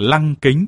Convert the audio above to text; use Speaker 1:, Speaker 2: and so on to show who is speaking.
Speaker 1: lăng kính.